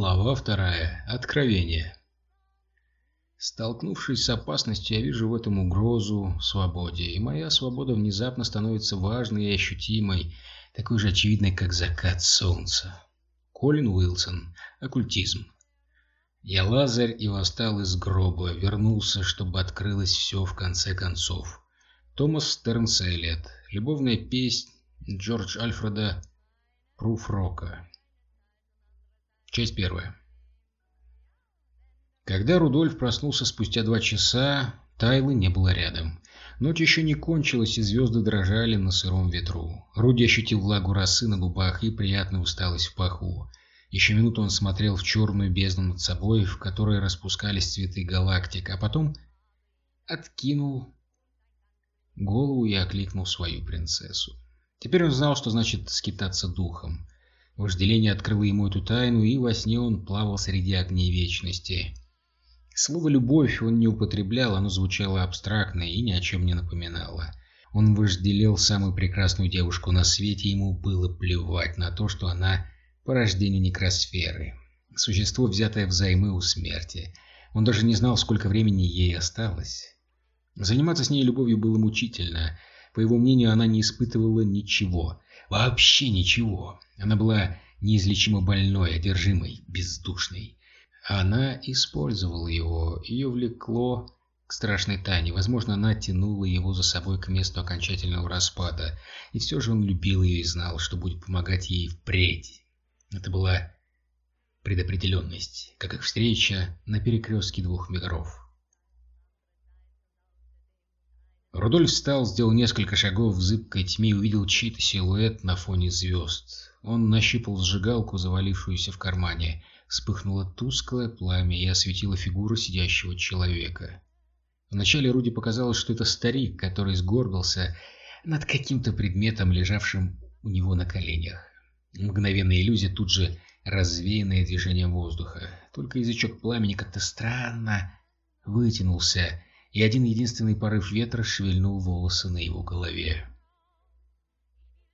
Глава вторая. Откровение. Столкнувшись с опасностью, я вижу в этом угрозу свободе, и моя свобода внезапно становится важной и ощутимой, такой же очевидной, как закат солнца. Колин Уилсон. Оккультизм. Я Лазарь и восстал из гроба, вернулся, чтобы открылось все в конце концов. Томас Стернселет. Любовная песнь Джордж Альфреда Пруфрока. Часть первая. Когда Рудольф проснулся спустя два часа, Тайлы не было рядом. Ночь еще не кончилась, и звезды дрожали на сыром ветру. Руди ощутил влагу росы на губах и приятную усталость в паху. Еще минуту он смотрел в черную бездну над собой, в которой распускались цветы галактик, а потом откинул голову и окликнул свою принцессу. Теперь он знал, что значит скитаться духом. Вожделение открыло ему эту тайну, и во сне он плавал среди огней вечности. Слово «любовь» он не употреблял, оно звучало абстрактно и ни о чем не напоминало. Он вожделел самую прекрасную девушку на свете, ему было плевать на то, что она по рождению некросферы. Существо, взятое взаймы у смерти. Он даже не знал, сколько времени ей осталось. Заниматься с ней любовью было мучительно. По его мнению, она не испытывала ничего. Вообще ничего. Она была неизлечимо больной, одержимой, бездушной. Она использовала его, ее влекло к страшной тайне. Возможно, она тянула его за собой к месту окончательного распада. И все же он любил ее и знал, что будет помогать ей впредь. Это была предопределенность, как их встреча на перекрестке двух миров. Рудольф встал, сделал несколько шагов в зыбкой тьме и увидел чей-то силуэт на фоне звезд. Он нащупал сжигалку, завалившуюся в кармане. Вспыхнуло тусклое пламя и осветило фигуру сидящего человека. Вначале Руди показалось, что это старик, который сгорбился над каким-то предметом, лежавшим у него на коленях. Мгновенная иллюзия тут же развеянное движением воздуха. Только язычок пламени как-то странно вытянулся и один единственный порыв ветра шевельнул волосы на его голове.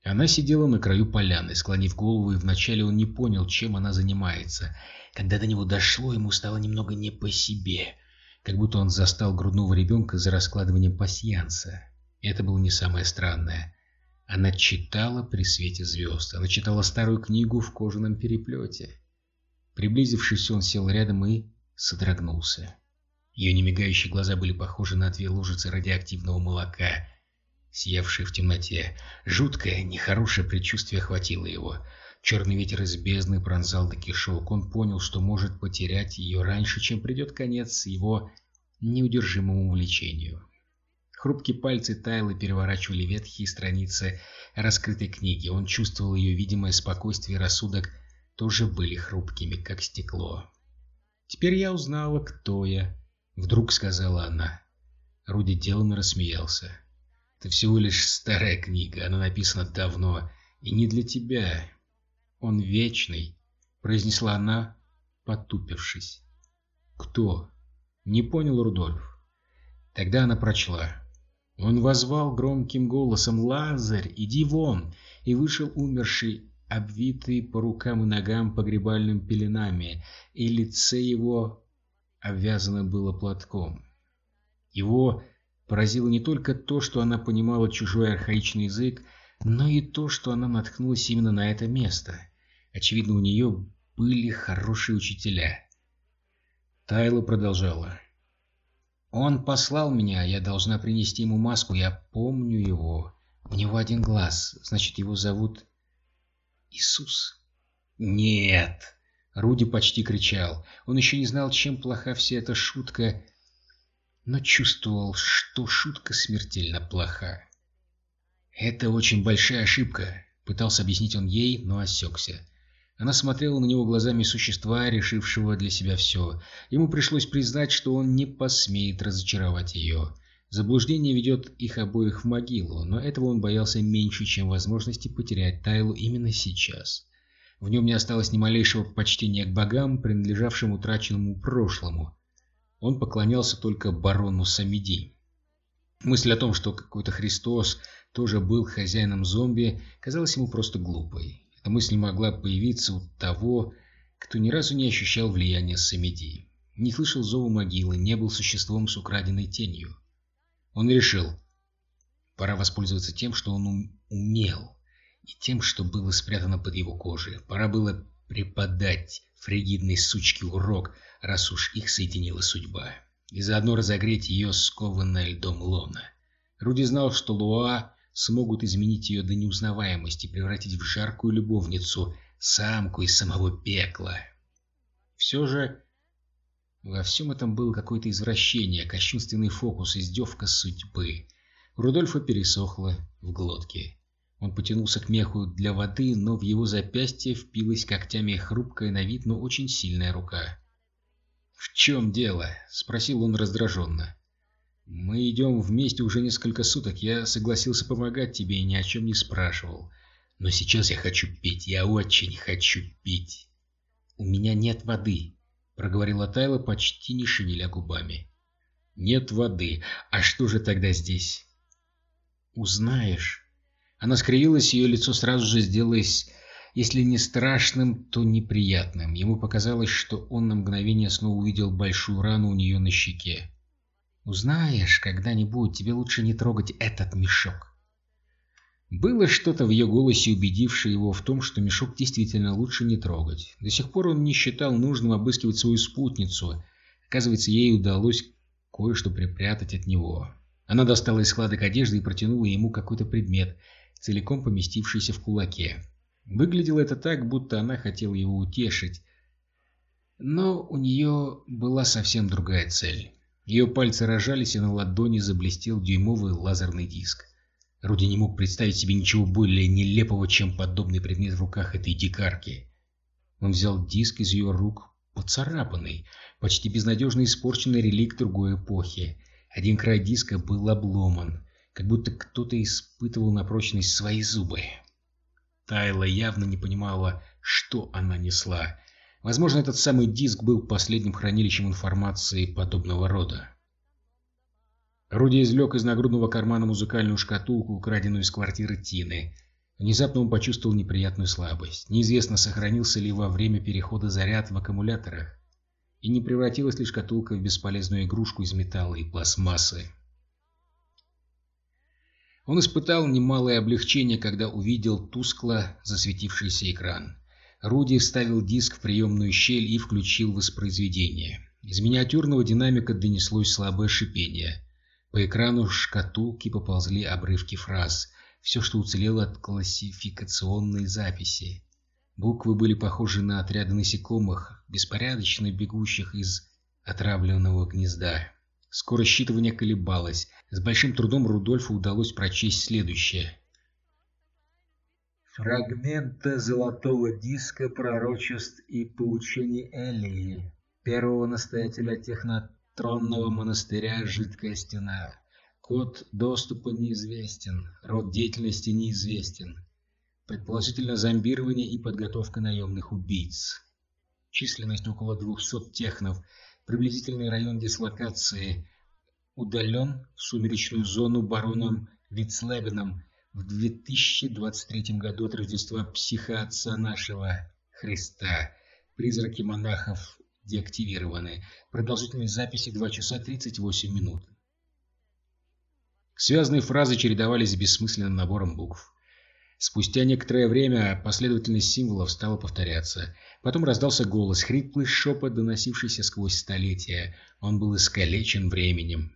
Она сидела на краю поляны, склонив голову, и вначале он не понял, чем она занимается. Когда до него дошло, ему стало немного не по себе, как будто он застал грудного ребенка за раскладыванием пасьянса. Это было не самое странное. Она читала при свете звезд. Она читала старую книгу в кожаном переплете. Приблизившись, он сел рядом и содрогнулся. Ее немигающие глаза были похожи на две лужицы радиоактивного молока, сиявшие в темноте. Жуткое, нехорошее предчувствие охватило его. Черный ветер из бездны пронзал до кишок. Он понял, что может потерять ее раньше, чем придет конец его неудержимому увлечению. Хрупкие пальцы Тайлы переворачивали ветхие страницы раскрытой книги. Он чувствовал ее видимое спокойствие и рассудок тоже были хрупкими, как стекло. «Теперь я узнала, кто я», Вдруг сказала она. Руди деланно рассмеялся. «Это всего лишь старая книга, она написана давно, и не для тебя. Он вечный», — произнесла она, потупившись. «Кто?» — не понял Рудольф. Тогда она прочла. Он возвал громким голосом «Лазарь, иди вон!» и вышел умерший, обвитый по рукам и ногам погребальными пеленами, и лице его обвязано было платком. Его поразило не только то, что она понимала чужой архаичный язык, но и то, что она наткнулась именно на это место. Очевидно, у нее были хорошие учителя. Тайла продолжала. «Он послал меня, я должна принести ему маску, я помню его. У него один глаз, значит, его зовут Иисус». «Нет!» Руди почти кричал. Он еще не знал, чем плоха вся эта шутка, но чувствовал, что шутка смертельно плоха. «Это очень большая ошибка», — пытался объяснить он ей, но осекся. Она смотрела на него глазами существа, решившего для себя все. Ему пришлось признать, что он не посмеет разочаровать ее. Заблуждение ведет их обоих в могилу, но этого он боялся меньше, чем возможности потерять Тайлу именно сейчас. В нем не осталось ни малейшего почтения к богам, принадлежавшим утраченному прошлому. Он поклонялся только барону Самиди. Мысль о том, что какой-то Христос тоже был хозяином зомби, казалась ему просто глупой. Эта мысль могла появиться у того, кто ни разу не ощущал влияния Самеди, не слышал зову могилы, не был существом с украденной тенью. Он решил, пора воспользоваться тем, что он умел, и тем, что было спрятано под его кожей. Пора было преподать фригидной сучке урок, раз уж их соединила судьба, и заодно разогреть ее скованное льдом лона. Руди знал, что Луа смогут изменить ее до неузнаваемости, превратить в жаркую любовницу, самку из самого пекла. Все же во всем этом было какое-то извращение, кощунственный фокус, издевка судьбы. Рудольфа пересохло в глотке. Он потянулся к меху для воды, но в его запястье впилась когтями хрупкая на вид, но очень сильная рука. «В чем дело?» — спросил он раздраженно. «Мы идем вместе уже несколько суток. Я согласился помогать тебе и ни о чем не спрашивал. Но сейчас я хочу пить. Я очень хочу пить». «У меня нет воды», — проговорила Тайла, почти не шевеля губами. «Нет воды. А что же тогда здесь?» «Узнаешь». Она скривилась, ее лицо сразу же сделалось, если не страшным, то неприятным. Ему показалось, что он на мгновение снова увидел большую рану у нее на щеке. Узнаешь когда-нибудь, тебе лучше не трогать этот мешок. Было что-то в ее голосе, убедившее его в том, что мешок действительно лучше не трогать. До сих пор он не считал нужным обыскивать свою спутницу. Оказывается, ей удалось кое-что припрятать от него. Она достала из складок одежды и протянула ему какой-то предмет, целиком поместившийся в кулаке. Выглядело это так, будто она хотела его утешить. Но у нее была совсем другая цель. Ее пальцы рожались, и на ладони заблестел дюймовый лазерный диск. Руди не мог представить себе ничего более нелепого, чем подобный предмет в руках этой дикарки. Он взял диск из ее рук, поцарапанный, почти безнадежно испорченный реликт другой эпохи. Один край диска был обломан, как будто кто-то испытывал на прочность свои зубы. Тайла явно не понимала, что она несла, Возможно, этот самый диск был последним хранилищем информации подобного рода. Руди извлек из нагрудного кармана музыкальную шкатулку, украденную из квартиры Тины. Внезапно он почувствовал неприятную слабость. Неизвестно, сохранился ли во время перехода заряд в аккумуляторах, и не превратилась ли шкатулка в бесполезную игрушку из металла и пластмассы. Он испытал немалое облегчение, когда увидел тускло засветившийся экран. Руди вставил диск в приемную щель и включил воспроизведение. Из миниатюрного динамика донеслось слабое шипение. По экрану шкатулки поползли обрывки фраз, все, что уцелело от классификационной записи. Буквы были похожи на отряды насекомых, беспорядочно бегущих из отравленного гнезда. Скорость считывания колебалась. С большим трудом Рудольфу удалось прочесть следующее. Фрагменты золотого диска пророчеств и поучений Элии, первого настоятеля технотронного монастыря «Жидкая стена». Код доступа неизвестен, род деятельности неизвестен. Предположительно зомбирование и подготовка наемных убийц. Численность около 200 технов, приблизительный район дислокации удален в сумеречную зону бароном Вицлебеном в 2023 году от Рождества психоотца нашего Христа. Призраки монахов деактивированы. Продолжительность записи 2 часа 38 минут. Связанные фразы чередовались бессмысленным набором букв. Спустя некоторое время последовательность символов стала повторяться. Потом раздался голос, хриплый шепот, доносившийся сквозь столетия. Он был искалечен временем.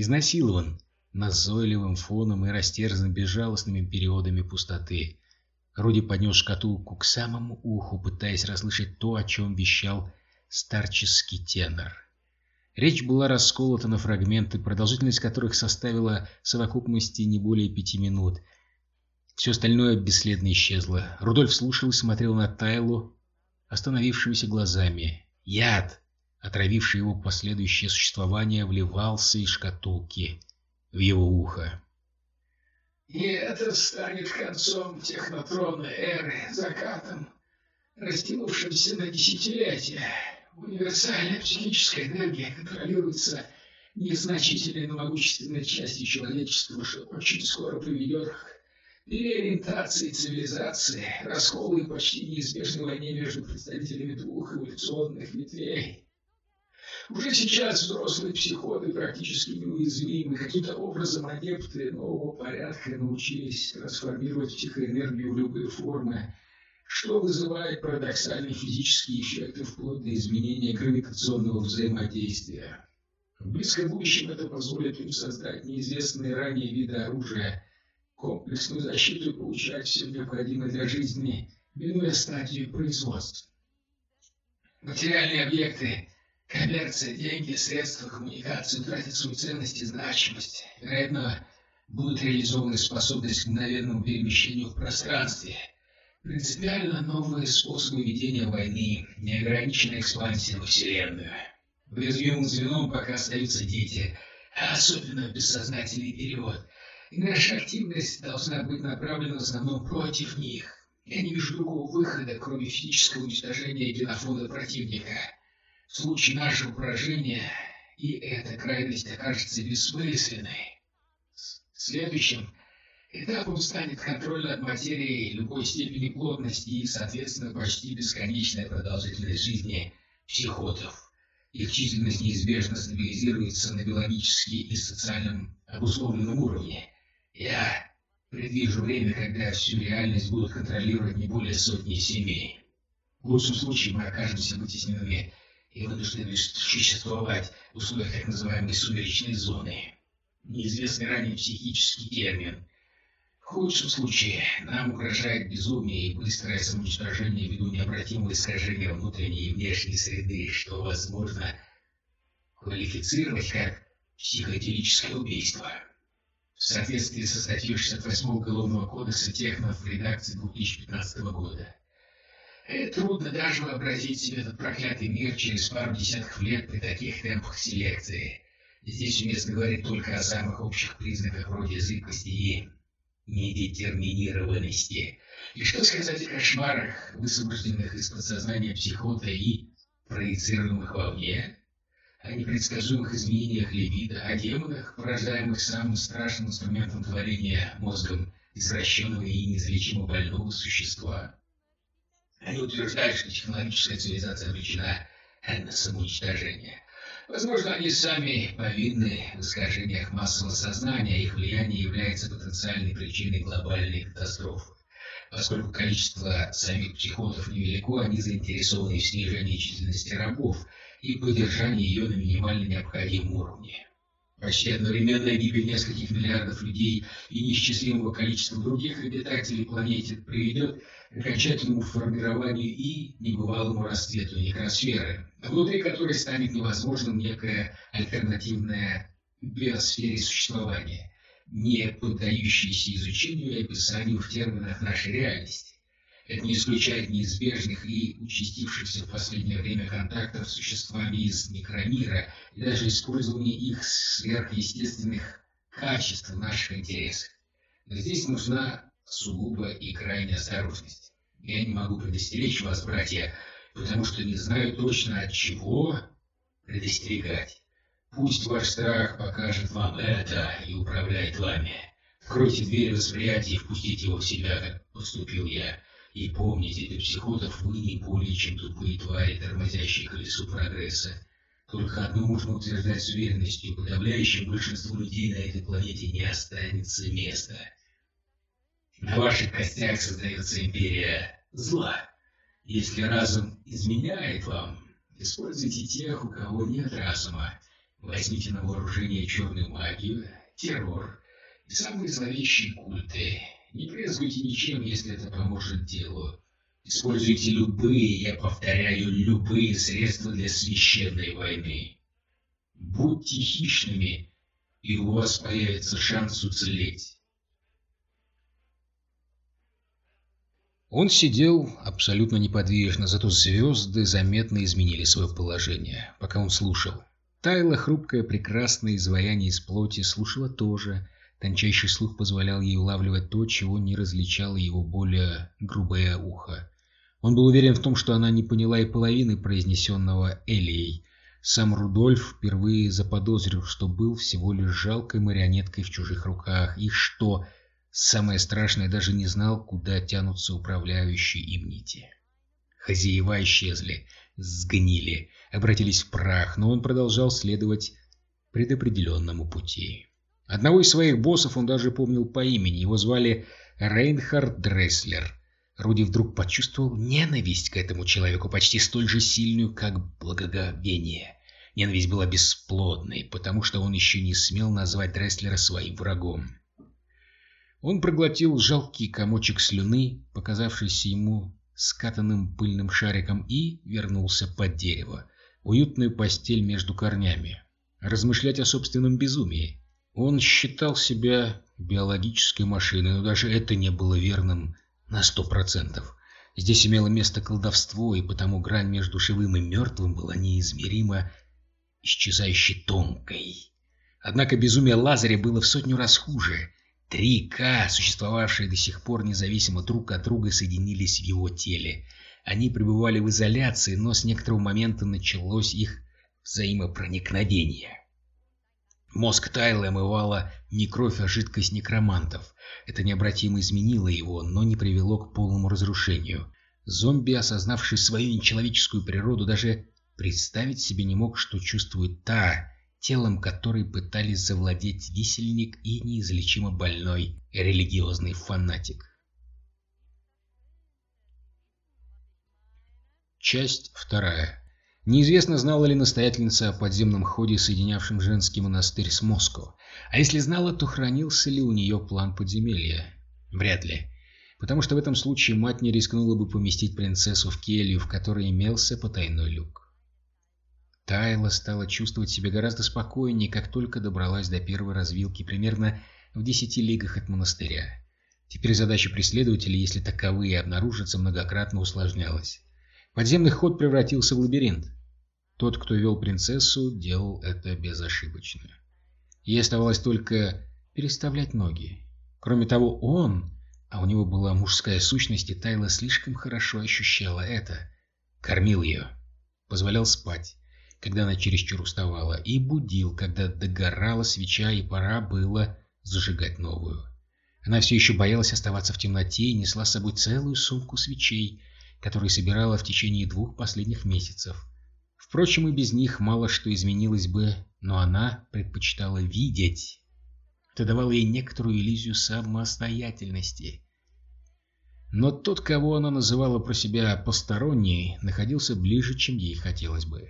Изнасилован назойливым фоном и растерзан безжалостными периодами пустоты. Руди поднес шкатулку к самому уху, пытаясь расслышать то, о чем вещал старческий тенор. Речь была расколота на фрагменты, продолжительность которых составила в совокупности не более пяти минут. Все остальное бесследно исчезло. Рудольф слушал и смотрел на Тайлу, остановившимися глазами. Яд, отравивший его последующее существование, вливался из шкатулки в его ухо. И это станет концом технотронной эры, закатом, растянувшимся на десятилетия. Универсальная психическая энергия контролируется незначительной, но могущественной частью человечества, что очень скоро приведет к переориентации цивилизации, расколы и почти неизбежной войне между представителями двух эволюционных ветвей. Уже сейчас взрослые психоты практически неуязвимы. Каким-то образом адепты нового порядка научились трансформировать психоэнергию в любые формы, что вызывает парадоксальные физические эффекты вплоть до изменения гравитационного взаимодействия. В близком будущем это позволит им создать неизвестные ранее виды оружия, комплексную защиту и получать все необходимое для жизни, минуя стадию производства. Материальные объекты, коммерция, деньги, средства коммуникации утратят свою ценность и значимость. Вероятно, будут реализованы способность к мгновенному перемещению в пространстве, принципиально новые способы ведения войны, неограниченная экспансия во Вселенную. Уязвимым звеном пока остаются дети, а особенно бессознательный период. И наша активность должна быть направлена в основном против них. Я не вижу другого выхода, кроме физического уничтожения генофонда противника. В случае нашего поражения и эта крайность окажется бессмысленной. Следующим этапом станет контроль над материей любой степени плотности и, соответственно, почти бесконечная продолжительность жизни психотов. Их численность неизбежно стабилизируется на биологически и социальном обусловленном уровне. Я предвижу время, когда всю реальность будут контролировать не более сотни семей. В лучшем случае мы окажемся вытесненными и вынуждены существовать в условиях так называемой сумеречной зоны. Неизвестный ранее психический термин – в худшем случае нам угрожает безумие и быстрое самоуничтожение ввиду необратимого искажения внутренней и внешней среды, что возможно квалифицировать как психотерическое убийство. В соответствии со статьей 68 Уголовного кодекса Технов в редакции 2015 года. Трудно даже вообразить себе этот проклятый мир через пару десятков лет при таких темпах селекции. Здесь уместно говорить только о самых общих признаках вроде зыбкости и недетерминированности. И что сказать о кошмарах, высвобожденных из подсознания психота и проецируемых вовне? О непредсказуемых изменениях либидо, о демонах, порождаемых самым страшным инструментом творения мозгом извращенного и неизлечимо больного существа. Они утверждают, что технологическая цивилизация обречена на самоуничтожение. Возможно, они сами повинны в искажениях массового сознания, их влияние является потенциальной причиной глобальной катастрофы. Поскольку количество самих психотов невелико, они заинтересованы в снижении численности рабов и поддержании ее на минимально необходимом уровне. Почти одновременная гибель нескольких миллиардов людей и неисчислимого количества других обитателей планеты приведет к окончательному формированию и небывалому расцвету некросферы, внутри которой станет невозможным некое альтернативное биосфере существования, не поддающееся изучению и описанию в терминах нашей реальности. Это не исключает неизбежных и участившихся в последнее время контактов с существами из микромира и даже использование их сверхъестественных качеств в наших интересах. Но здесь нужна сугубо и крайняя осторожность. Я не могу предостеречь вас, братья, потому что не знаю точно от чего предостерегать. Пусть ваш страх покажет вам это и управляет вами. Откройте дверь восприятия и впустите его в себя, как поступил я. И помните, для психотов вы не более чем тупые твари, тормозящие колесо прогресса. Только одно можно утверждать с уверенностью, подавляющему большинству людей на этой планете не останется места. На ваших костях создается империя зла. Если разум изменяет вам, используйте тех, у кого нет разума. Возьмите на вооружение черную магию, террор и самые зловещие культы. Не брезгуйте ничем, если это поможет делу. Используйте любые, я повторяю, любые средства для священной войны. Будьте хищными, и у вас появится шанс уцелеть. Он сидел абсолютно неподвижно, зато звезды заметно изменили свое положение, пока он слушал. Тайла, хрупкое, прекрасное изваяние из плоти, слушала тоже, Тончайший слух позволял ей улавливать то, чего не различало его более грубое ухо. Он был уверен в том, что она не поняла и половины произнесенного Элией. Сам Рудольф впервые заподозрил, что был всего лишь жалкой марионеткой в чужих руках, и что Самое страшное, даже не знал, куда тянутся управляющие им нити. Хозяева исчезли, сгнили, обратились в прах, но он продолжал следовать предопределенному пути. Одного из своих боссов он даже помнил по имени, его звали Рейнхард Дресслер. Руди вдруг почувствовал ненависть к этому человеку, почти столь же сильную, как благоговение. Ненависть была бесплодной, потому что он еще не смел назвать Дресслера своим врагом. Он проглотил жалкий комочек слюны, показавшийся ему скатанным пыльным шариком, и вернулся под дерево, уютную постель между корнями, размышлять о собственном безумии. Он считал себя биологической машиной, но даже это не было верным на сто процентов. Здесь имело место колдовство, и потому грань между живым и мертвым была неизмеримо исчезающей тонкой. Однако безумие Лазаря было в сотню раз хуже. Три К, существовавшие до сих пор независимо друг от друга, соединились в его теле. Они пребывали в изоляции, но с некоторого момента началось их взаимопроникновение. Мозг Тайла омывала не кровь, а жидкость некромантов. Это необратимо изменило его, но не привело к полному разрушению. Зомби, осознавший свою нечеловеческую природу, даже представить себе не мог, что чувствует та, телом которой пытались завладеть висельник и неизлечимо больной религиозный фанатик. Часть вторая. Неизвестно, знала ли настоятельница о подземном ходе, соединявшем женский монастырь с Москвой. А если знала, то хранился ли у нее план подземелья? Вряд ли. Потому что в этом случае мать не рискнула бы поместить принцессу в келью, в которой имелся потайной люк. Тайла стала чувствовать себя гораздо спокойнее, как только добралась до первой развилки, примерно в десяти лигах от монастыря. Теперь задача преследователей, если таковые обнаружатся, многократно усложнялась. Подземный ход превратился в лабиринт. Тот, кто вел принцессу, делал это безошибочно. Ей оставалось только переставлять ноги. Кроме того, он, а у него была мужская сущность, и Тайла слишком хорошо ощущала это, кормил ее, позволял спать, когда она чересчур уставала, и будил, когда догорала свеча и пора было зажигать новую. Она все еще боялась оставаться в темноте и несла с собой целую сумку свечей, которые собирала в течение двух последних месяцев. Впрочем, и без них мало что изменилось бы, но она предпочитала видеть. Это давало ей некоторую иллюзию самостоятельности. Но тот, кого она называла про себя посторонней, находился ближе, чем ей хотелось бы.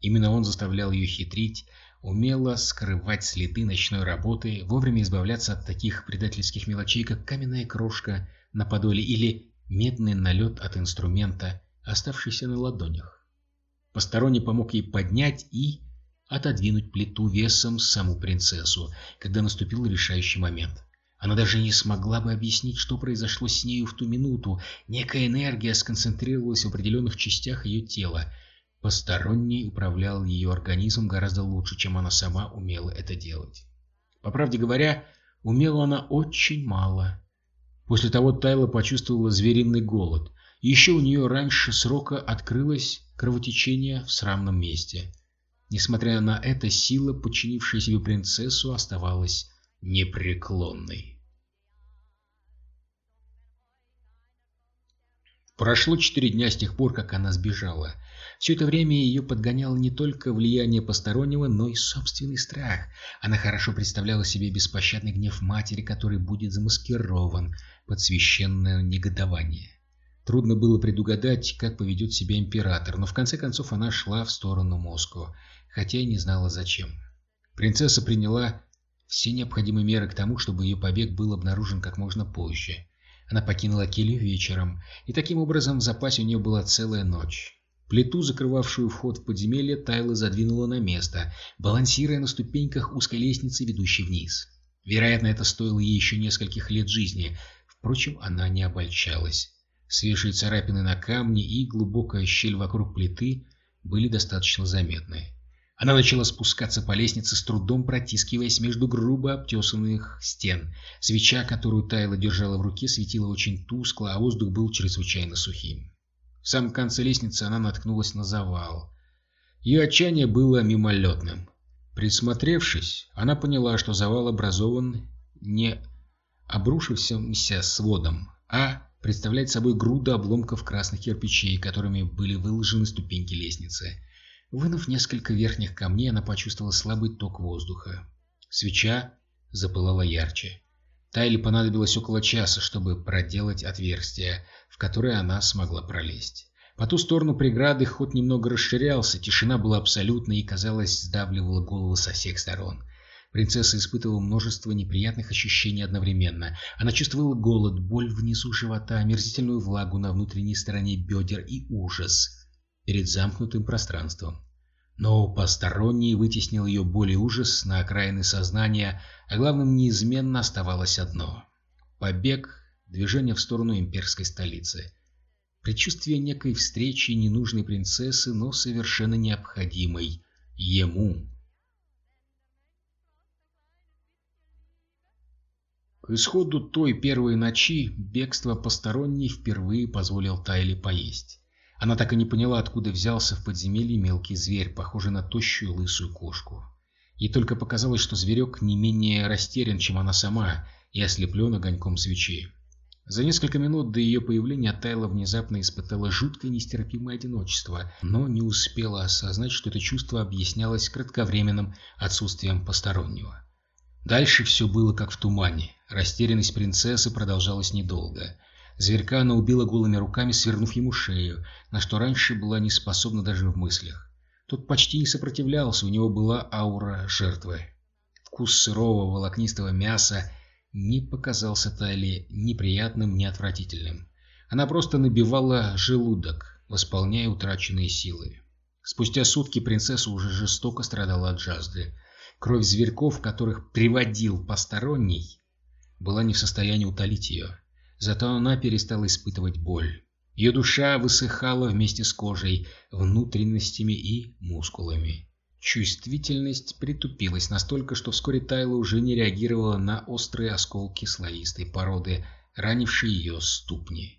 Именно он заставлял ее хитрить, умело скрывать следы ночной работы, вовремя избавляться от таких предательских мелочей, как каменная крошка на подоле или медный налет от инструмента, оставшийся на ладонях. Посторонний помог ей поднять и отодвинуть плиту весом саму принцессу, когда наступил решающий момент. Она даже не смогла бы объяснить, что произошло с нею в ту минуту. Некая энергия сконцентрировалась в определенных частях ее тела, Посторонний управлял ее организмом гораздо лучше, чем она сама умела это делать. По правде говоря, умела она очень мало. После того Тайла почувствовала звериный голод. Еще у нее раньше срока открылось кровотечение в срамном месте. Несмотря на это, сила, подчинившая себе принцессу, оставалась непреклонной. Прошло четыре дня с тех пор, как она сбежала. Все это время ее подгоняло не только влияние постороннего, но и собственный страх. Она хорошо представляла себе беспощадный гнев матери, который будет замаскирован под священное негодование. Трудно было предугадать, как поведет себя император, но в конце концов она шла в сторону Москвы, хотя и не знала зачем. Принцесса приняла все необходимые меры к тому, чтобы ее побег был обнаружен как можно позже. Она покинула келью вечером, и таким образом в запасе у нее была целая ночь. Плиту, закрывавшую вход в подземелье, Тайла задвинула на место, балансируя на ступеньках узкой лестницы, ведущей вниз. Вероятно, это стоило ей еще нескольких лет жизни. Впрочем, она не обольщалась. Свежие царапины на камне и глубокая щель вокруг плиты были достаточно заметны. Она начала спускаться по лестнице, с трудом протискиваясь между грубо обтесанных стен. Свеча, которую Тайла держала в руке, светила очень тускло, а воздух был чрезвычайно сухим. В самом конце лестницы она наткнулась на завал. Ее отчаяние было мимолетным. Присмотревшись, она поняла, что завал образован не обрушившимся сводом, а представляет собой груду обломков красных кирпичей, которыми были выложены ступеньки лестницы. Вынув несколько верхних камней, она почувствовала слабый ток воздуха. Свеча запылала ярче. Тайле понадобилось около часа, чтобы проделать отверстие, в которое она смогла пролезть. По ту сторону преграды ход немного расширялся, тишина была абсолютной и, казалось, сдавливала голову со всех сторон. Принцесса испытывала множество неприятных ощущений одновременно. Она чувствовала голод, боль внизу живота, омерзительную влагу на внутренней стороне бедер и ужас перед замкнутым пространством. Но посторонний вытеснил ее боль и ужас на окраины сознания, а главным неизменно оставалось одно — побег, движение в сторону имперской столицы. Предчувствие некой встречи ненужной принцессы, но совершенно необходимой ему. Исходу той первой ночи бегство посторонней впервые позволил Тайле поесть. Она так и не поняла, откуда взялся в подземелье мелкий зверь, похожий на тощую лысую кошку. Ей только показалось, что зверек не менее растерян, чем она сама, и ослеплен огоньком свечи. За несколько минут до ее появления Тайла внезапно испытала жуткое нестерпимое одиночество, но не успела осознать, что это чувство объяснялось кратковременным отсутствием постороннего. Дальше все было как в тумане. Растерянность принцессы продолжалась недолго. Зверька она убила голыми руками, свернув ему шею, на что раньше была не способна даже в мыслях. Тот почти не сопротивлялся, у него была аура жертвы. Вкус сырого волокнистого мяса не показался Тайле неприятным, ни отвратительным. Она просто набивала желудок, восполняя утраченные силы. Спустя сутки принцесса уже жестоко страдала от жажды. Кровь зверьков, которых приводил посторонний, была не в состоянии утолить ее. Зато она перестала испытывать боль. Ее душа высыхала вместе с кожей, внутренностями и мускулами. Чувствительность притупилась настолько, что вскоре Тайла уже не реагировала на острые осколки слоистой породы, ранившие ее ступни.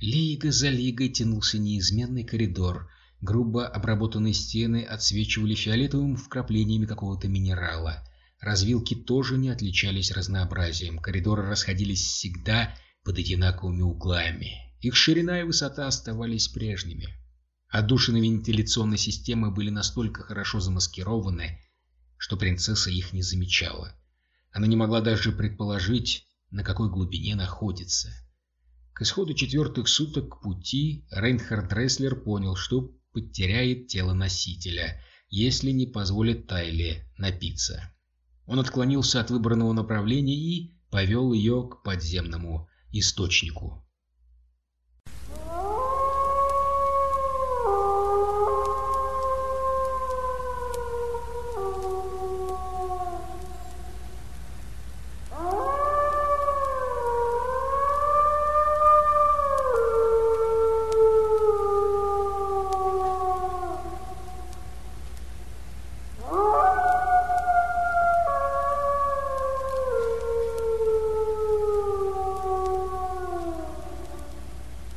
Лига за лигой тянулся неизменный коридор. Грубо обработанные стены отсвечивали фиолетовым вкраплениями какого-то минерала. Развилки тоже не отличались разнообразием, коридоры расходились всегда под одинаковыми углами. Их ширина и высота оставались прежними. Отдушины вентиляционной системы были настолько хорошо замаскированы, что принцесса их не замечала. Она не могла даже предположить, на какой глубине находится. К исходу четвертых суток пути Рейнхард Дресслер понял, что потеряет тело носителя, если не позволит Тайле напиться. Он отклонился от выбранного направления и повел ее к подземному источнику.